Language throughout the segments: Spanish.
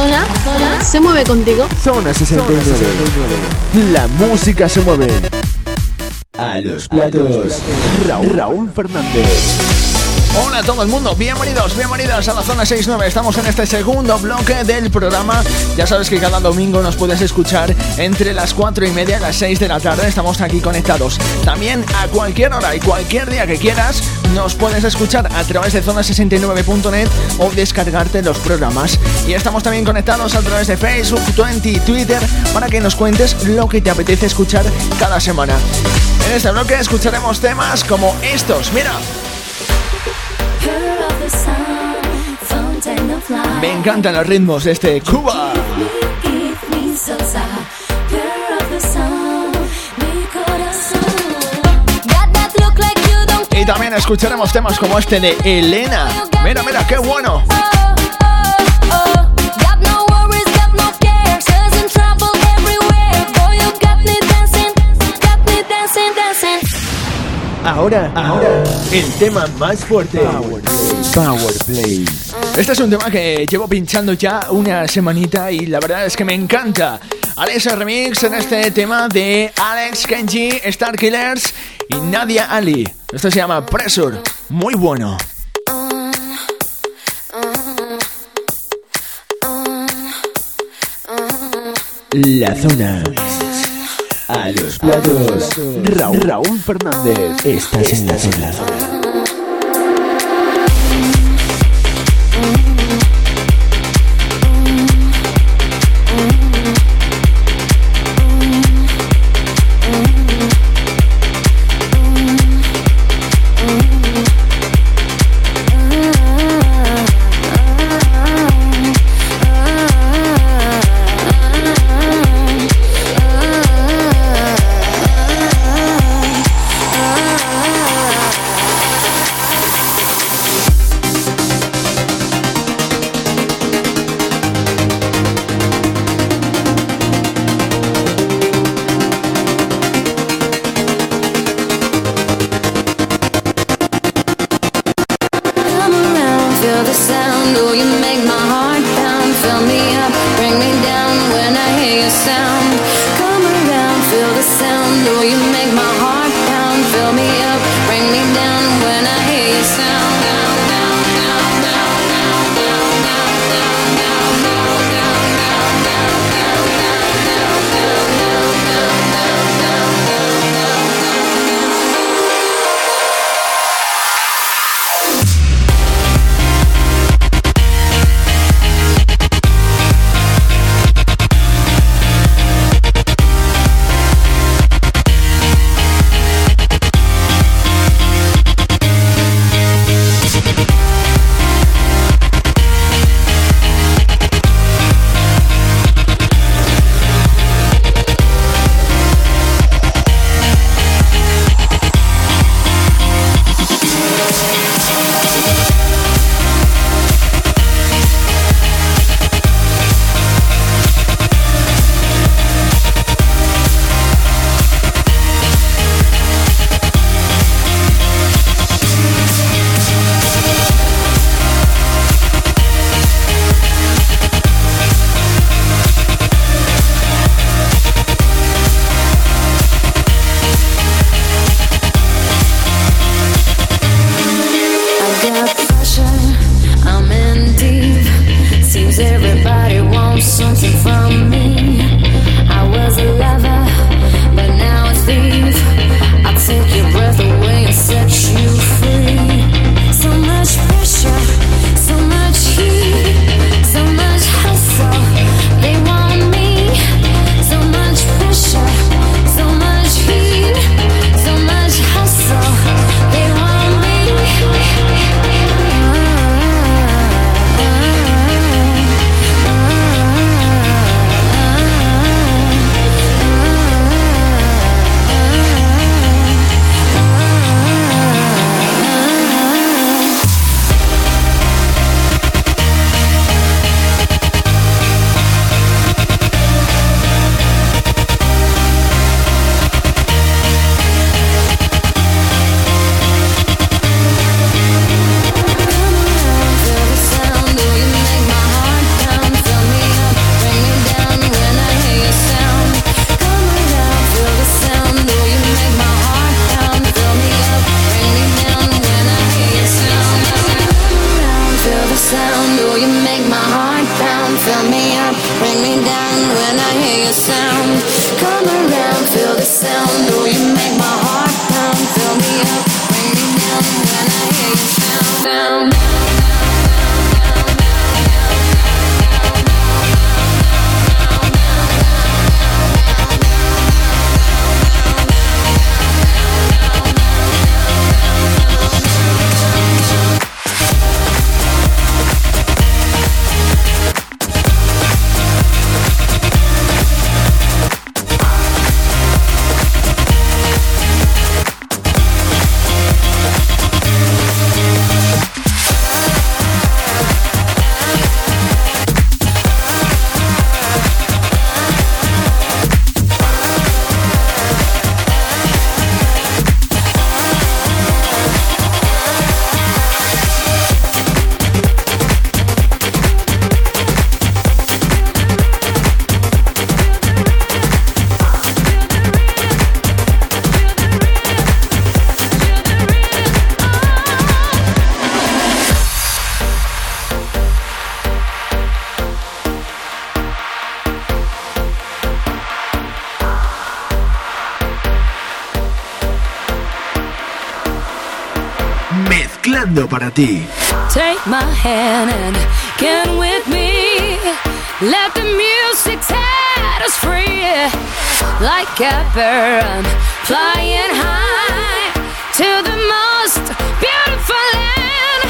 zona, zona se mueve contigo. Zona 69. La música se mueve. A los platos. Raúl, Raúl Fernández. Hola a todo el mundo, bienvenidos, bienvenidas a la zona 69. Estamos en este segundo bloque del programa. Ya sabes que cada domingo nos puedes escuchar entre las 4 y media y las 6 de la tarde. Estamos aquí conectados. También a cualquier hora y cualquier día que quieras, nos puedes escuchar a través de zona69.net o descargarte los programas. Y estamos también conectados a través de Facebook, 20 Twitter para que nos cuentes lo que te apetece escuchar cada semana. En este bloque escucharemos temas como estos. Mira. Me encantan los ritmos de este Cuba. También escucharemos temas como este de Elena. Mira, mira, qué bueno. Ahora, ahora, el tema más fuerte. Power Play. Este es un tema que llevo pinchando ya una semanita y la verdad es que me encanta. Alexa Remix en este tema de Alex Kenji, Star Killers y Nadia Ali. Esto se llama Pressure. Muy bueno. La zona a los platos. Raúl, Raúl Fernández. Estás en la zona. Para ti. Take my hand and get with me. Let the music set us free. Like a bird, I'm flying high to the most beautiful land.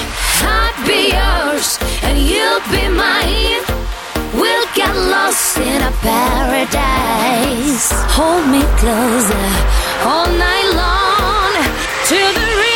I'd be yours and you'll be mine. We'll get lost in a paradise. Hold me closer all night long to the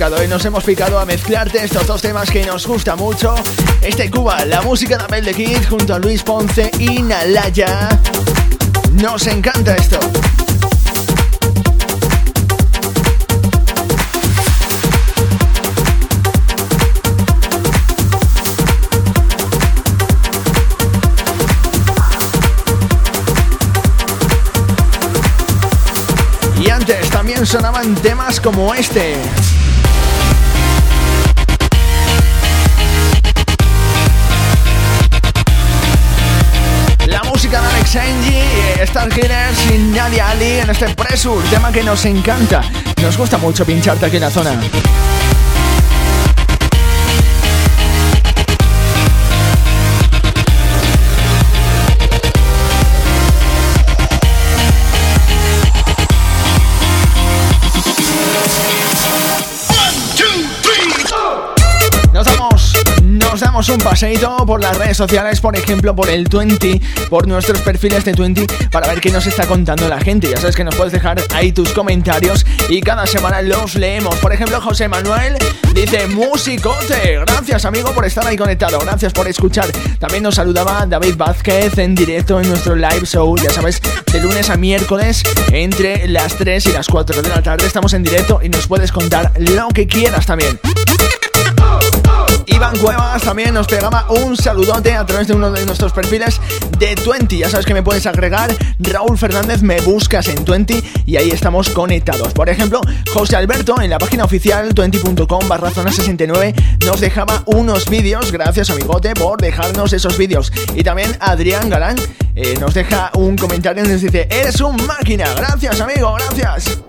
nos hemos picado y nos hemos picado a mezclarte estos dos temas que nos gusta mucho. Este Cuba, la música de Abel de Kid junto a Luis Ponce y Nalaya. Nos encanta esto. Y antes también sonaban temas como este. Música de Alex Angie, Star Killer sin Nadia Ali en este Pressure, tema que nos encanta. Nos gusta mucho pincharte aquí en la zona. Un paseito por las redes sociales, por ejemplo, por el 20, por nuestros perfiles de 20, para ver qué nos está contando la gente. Ya sabes que nos puedes dejar ahí tus comentarios y cada semana los leemos. Por ejemplo, José Manuel dice, musicote, gracias amigo por estar ahí conectado, gracias por escuchar. También nos saludaba David Vázquez en directo en nuestro live show, ya sabes, de lunes a miércoles entre las 3 y las 4 de la tarde estamos en directo y nos puedes contar lo que quieras también. Iván Cuevas también nos pegaba un saludote a través de uno de nuestros perfiles de 20. Ya sabes que me puedes agregar. Raúl Fernández, me buscas en 20 y ahí estamos conectados. Por ejemplo, José Alberto en la página oficial 20.com barra zona 69 nos dejaba unos vídeos. Gracias, amigote, por dejarnos esos vídeos. Y también Adrián Galán eh, nos deja un comentario y nos dice: Eres un máquina. Gracias, amigo, gracias.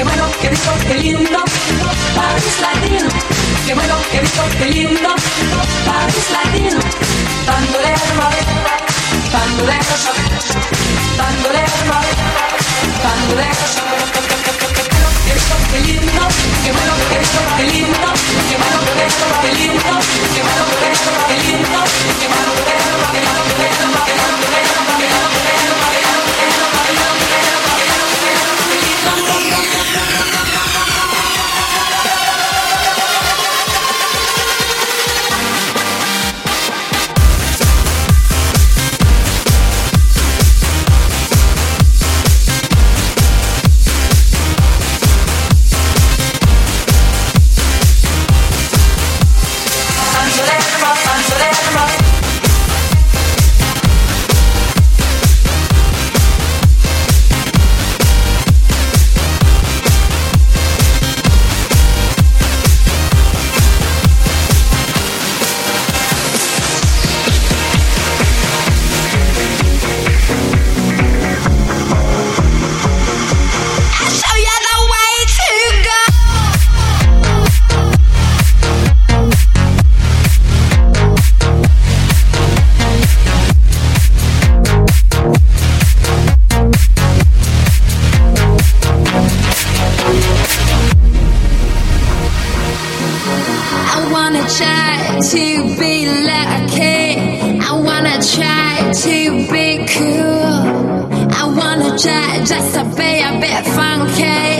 qué bueno, qué disco, qué lindo, París Latino, qué bueno, qué disco, qué lindo, París Latino, bandolero, bandolero, bandolero, bandolero, qué lindo, qué bueno que esto, qué lindo, qué bueno que esto, qué lindo, qué bueno que esto, qué lindo, qué bueno que esto, qué lindo, qué bueno que esto, qué lindo, qué bueno que esto, qué lindo, try to be lucky. I wanna try to be cool. I wanna try just to be a bit funky.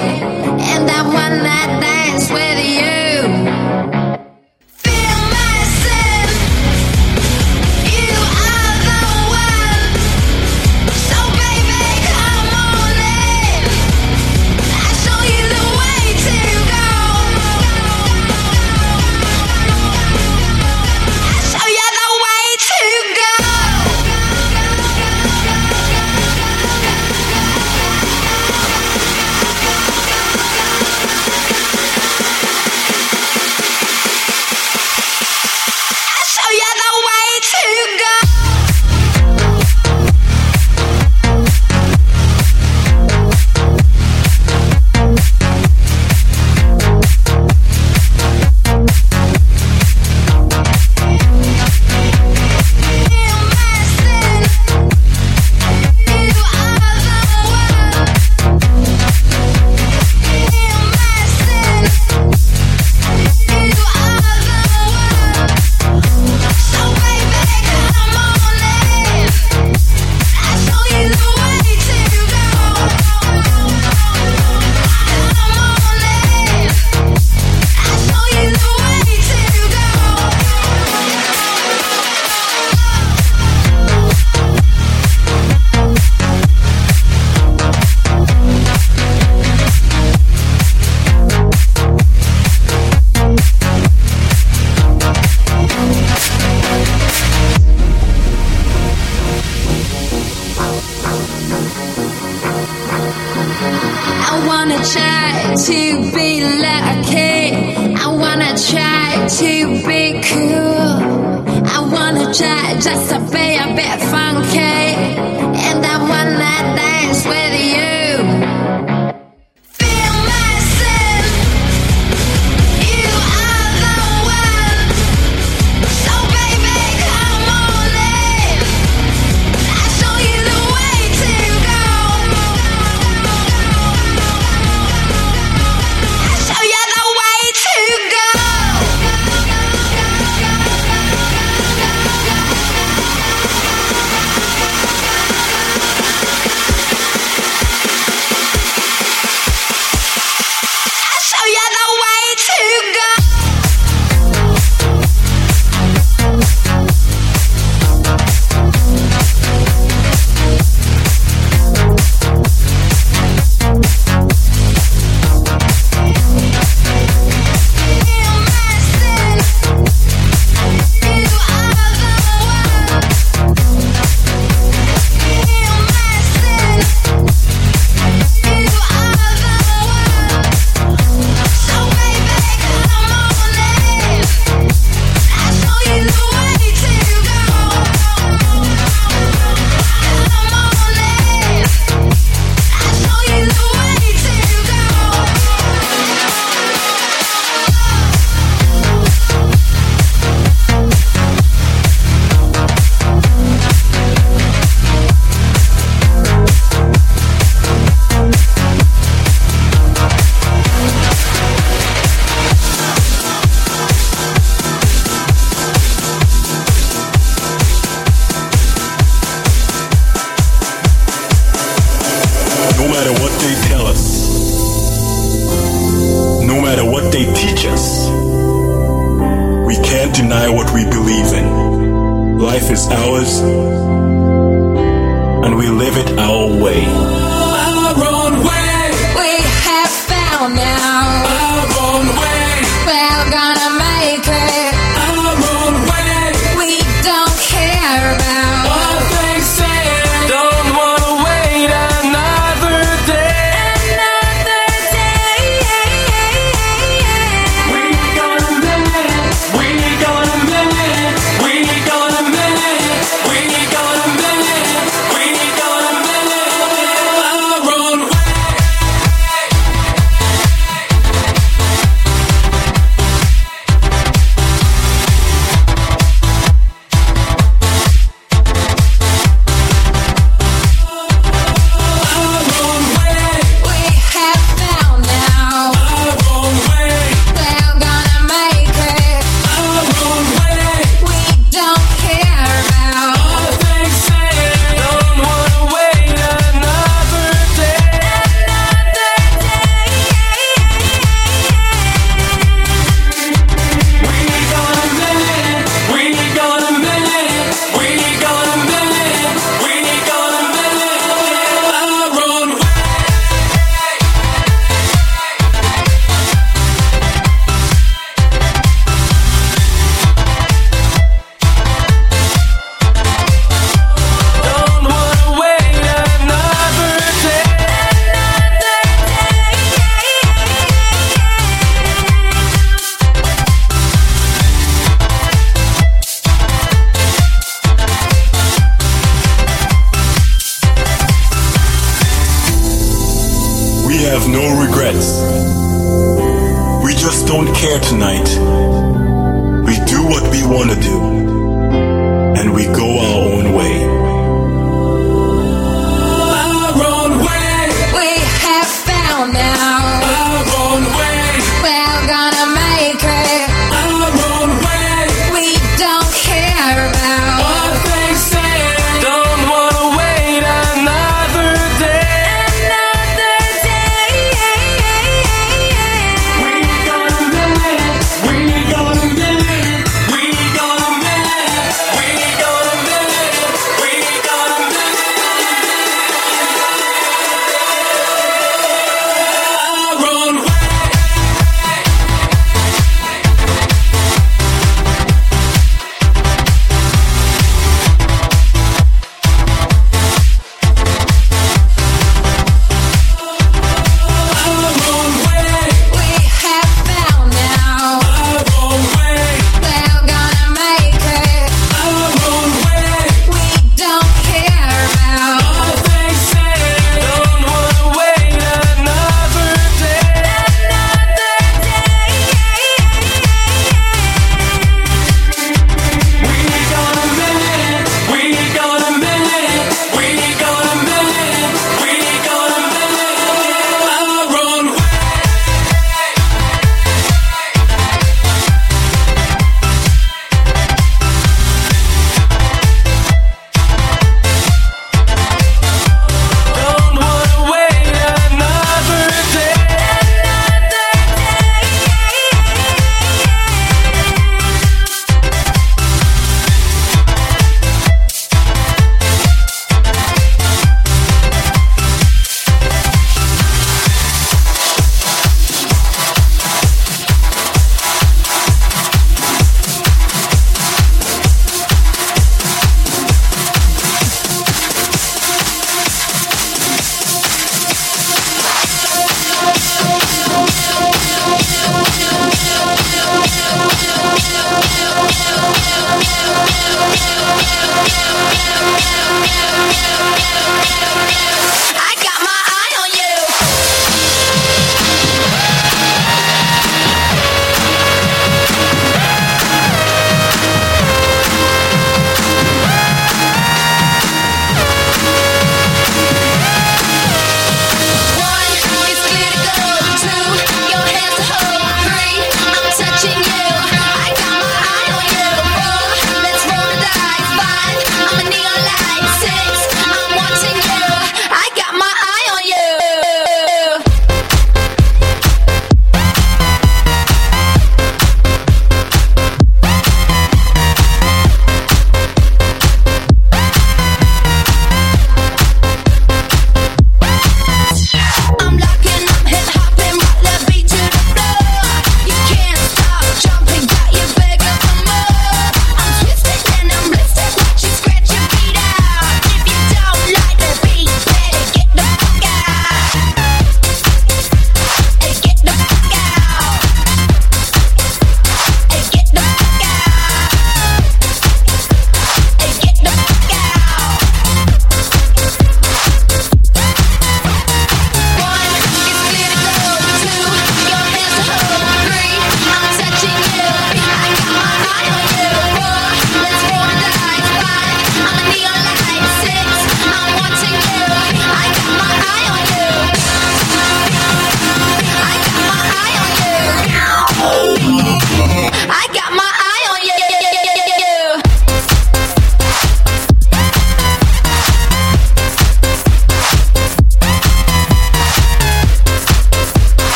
We have no regrets. We just don't care tonight. We do what we want to do, and we go our own way.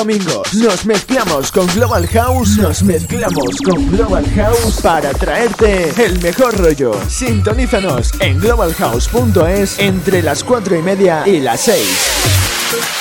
Domingos nos mezclamos con Global House, nos mezclamos con Global House para traerte el mejor rollo. Sintonízanos en globalhouse.es entre las 4 y media y las 6.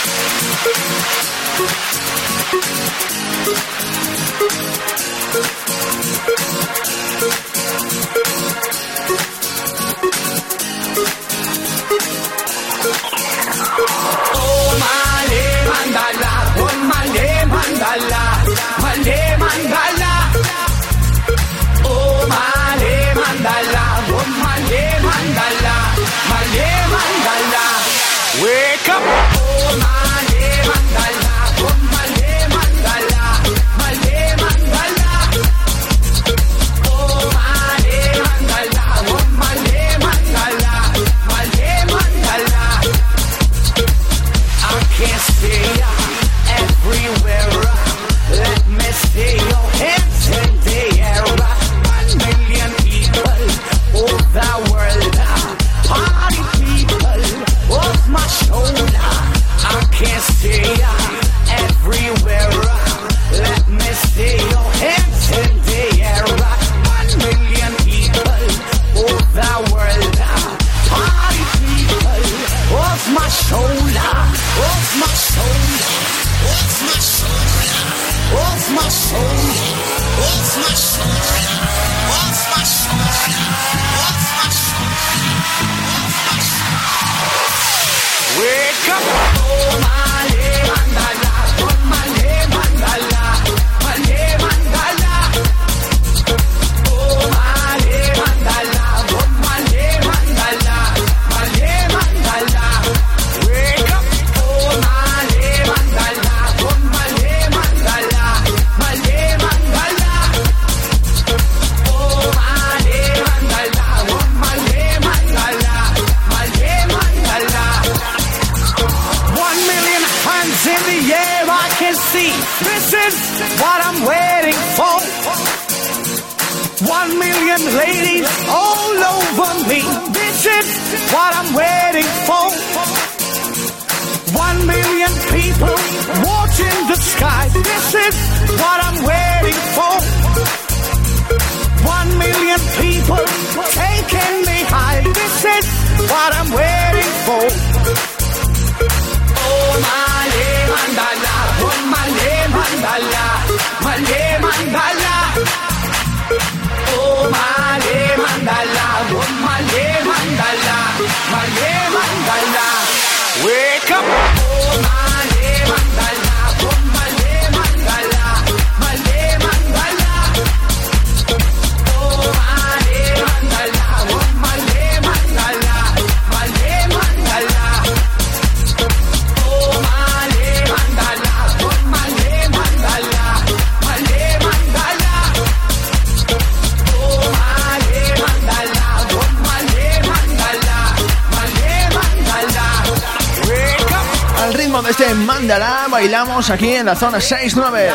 Bailamos aquí en la zona 6-9.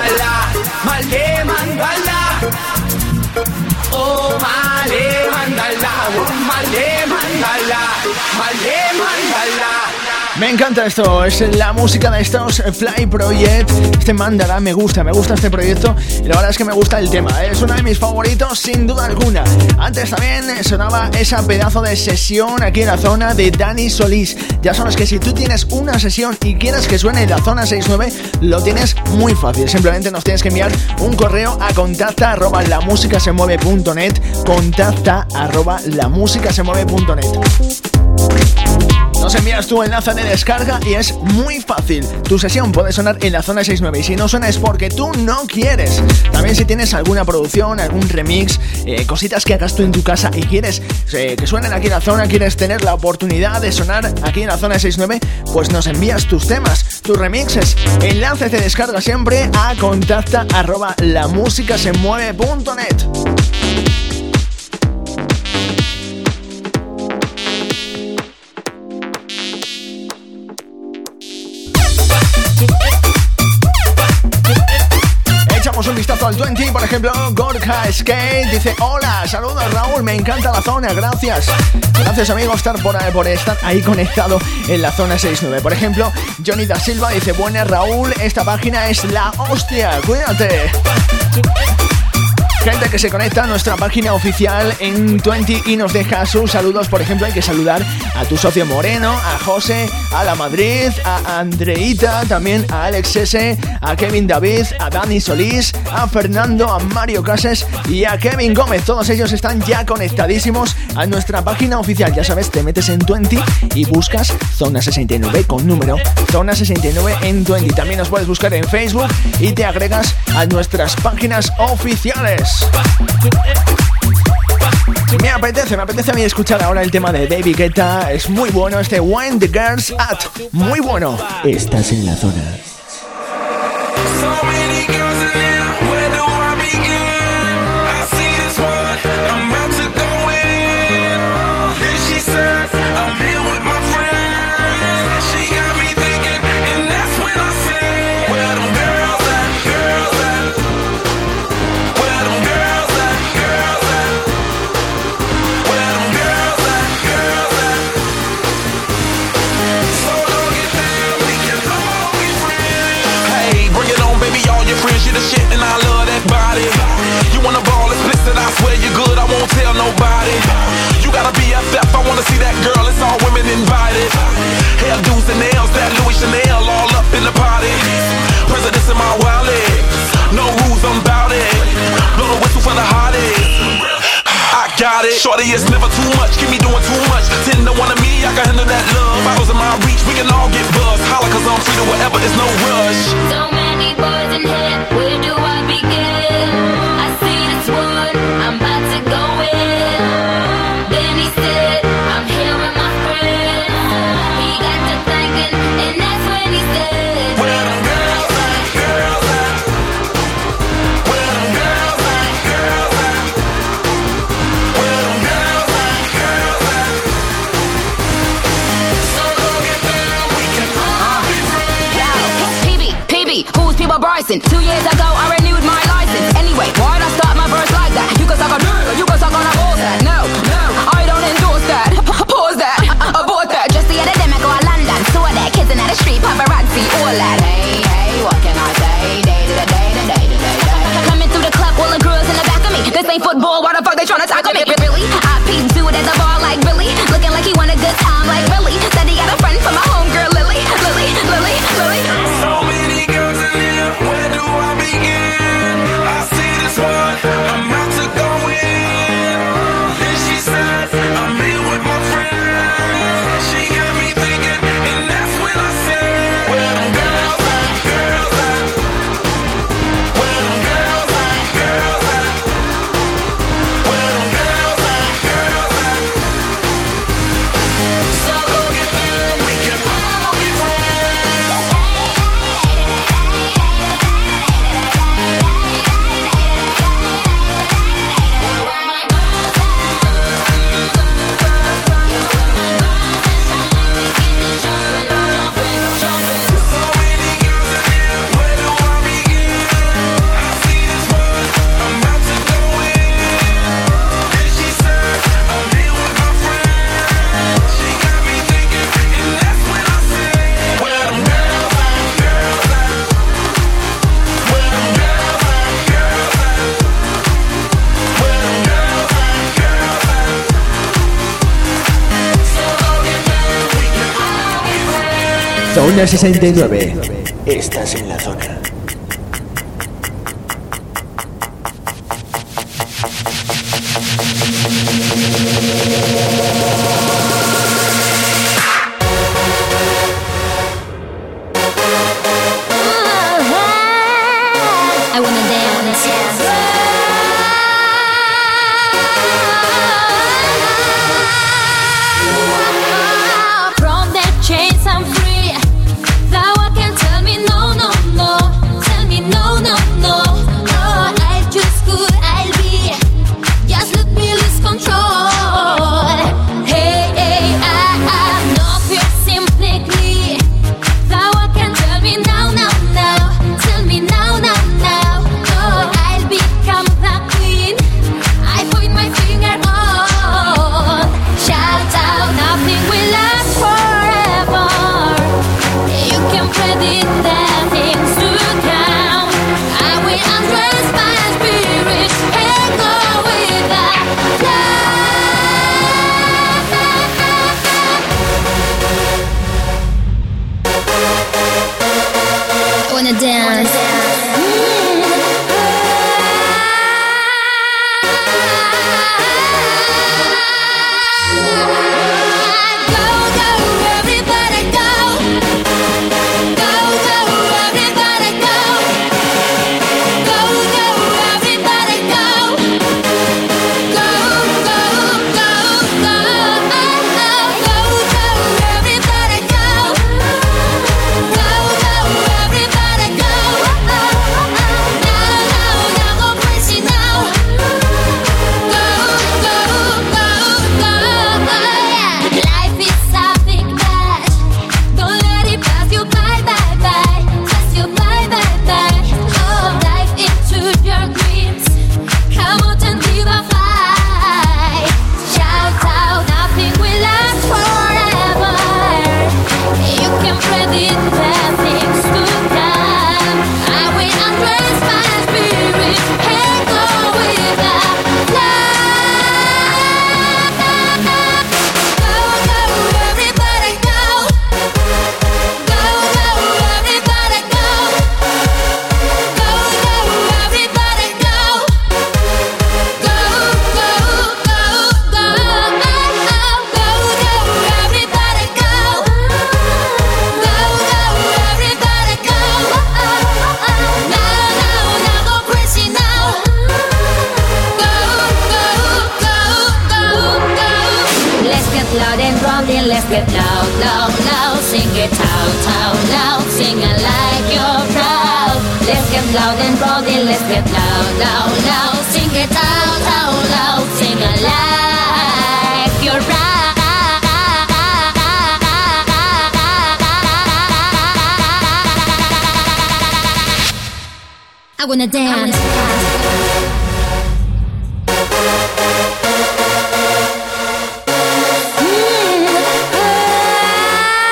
Oh, male, mandala, oh, male, mandala, male, mandala. Me encanta esto, es la música de estos Fly Project. Este Mandala me gusta, me gusta este proyecto y la verdad es que me gusta el tema, es uno de mis favoritos sin duda alguna. Antes también sonaba esa pedazo de sesión aquí en la zona de Dani Solís. Ya sabes que si tú tienes una sesión y quieres que suene en la zona 69, lo tienes muy fácil. Simplemente nos tienes que enviar un correo a contacta arroba la música se mueve.net, contacta arroba la música se nos envías tu enlace de descarga y es muy fácil. Tu sesión puede sonar en la zona 69 y si no suena es porque tú no quieres. También si tienes alguna producción, algún remix, eh, cositas que hagas tú en tu casa y quieres eh, que suenen aquí en la zona, quieres tener la oportunidad de sonar aquí en la zona 69, pues nos envías tus temas, tus remixes. Enlace de descarga siempre a contacta arroba la música se echamos un vistazo al 20, por ejemplo, Gorka Skate dice, hola, saludos Raúl, me encanta la zona, gracias. Gracias amigo estar por, por estar ahí conectado en la zona 69. Por ejemplo, Johnny da Silva dice, buenas Raúl, esta página es la hostia, cuídate. Gente que se conecta a nuestra página oficial en 20 y nos deja sus saludos. Por ejemplo, hay que saludar a tu socio Moreno, a José, a la Madrid, a Andreita, también a Alex S, a Kevin David, a Dani Solís, a Fernando, a Mario Cases y a Kevin Gómez. Todos ellos están ya conectadísimos a nuestra página oficial. Ya sabes, te metes en 20 y buscas Zona 69 con número Zona 69 en 20. También nos puedes buscar en Facebook y te agregas a nuestras páginas oficiales. Me apetece, me apetece a mí escuchar ahora el tema de David Guetta. Es muy bueno este When the Girls At. Muy bueno. Estás en la zona. Shorty, it's never too much. Keep me doing too much. Ten to one of me, I can handle that love. Bottles in my reach, we can all get buzzed. Holla, cause I'm free to whatever, it's no rush. So many boys in here, where do I begin? I see this one, I'm about to go Two years ago, I 69. Estás en la zona.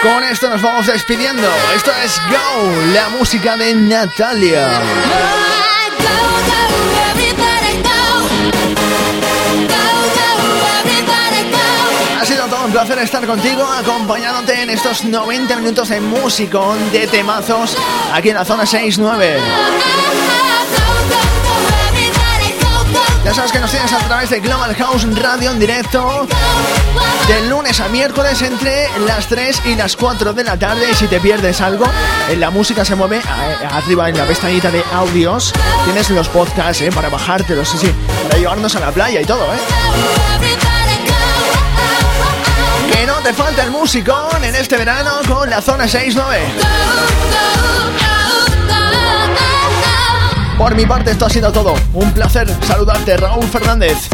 Con esto nos vamos despidiendo. Esto es Go, la música de Natalia. Ha sido todo un placer estar contigo, acompañándote en estos 90 minutos de músico de temazos aquí en la zona 6-9. Ya sabes que nos tienes a través de Global House Radio en directo de lunes a miércoles entre las 3 y las 4 de la tarde. Y si te pierdes algo, en la música se mueve eh, arriba en la pestañita de audios. Tienes los podcasts eh, para bajártelos, sí, sí, para llevarnos a la playa y todo, ¿eh? Que no te falta el músico en este verano con la zona 6-9. Por mi parte esto ha sido todo. Un placer saludarte, Raúl Fernández.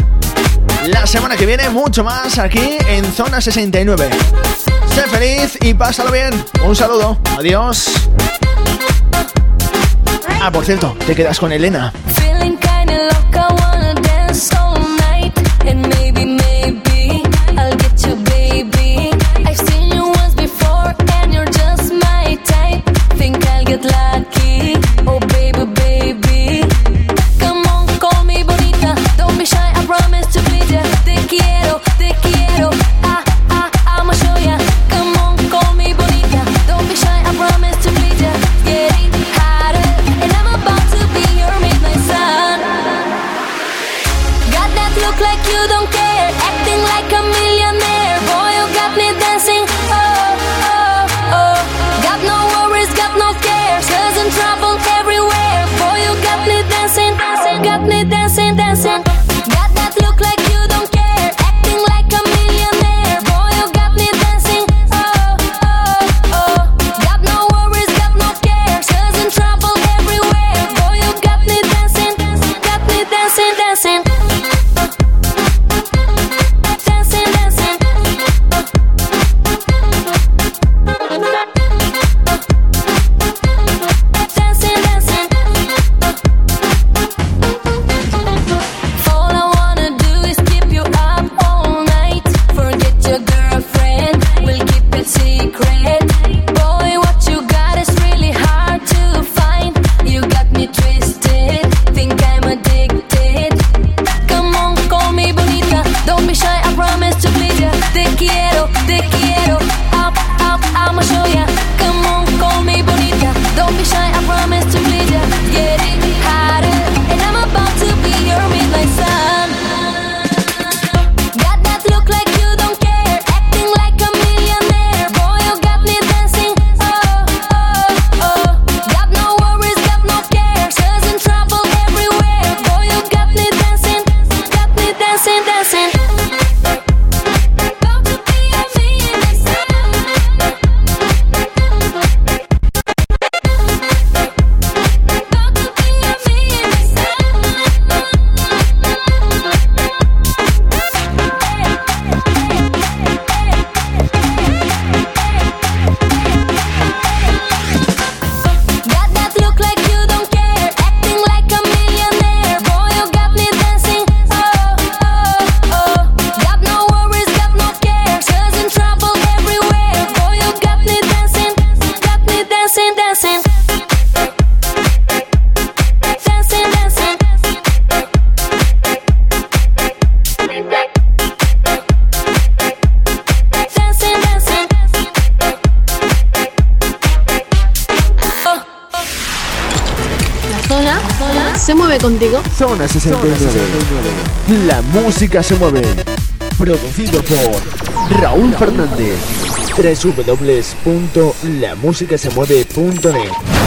La semana que viene mucho más aquí en Zona 69. Sé feliz y pásalo bien. Un saludo. Adiós. Ah, por cierto, te quedas con Elena. Zona 69. La música se mueve. Producido por Raúl Fernández. www.lamusicasemueve.net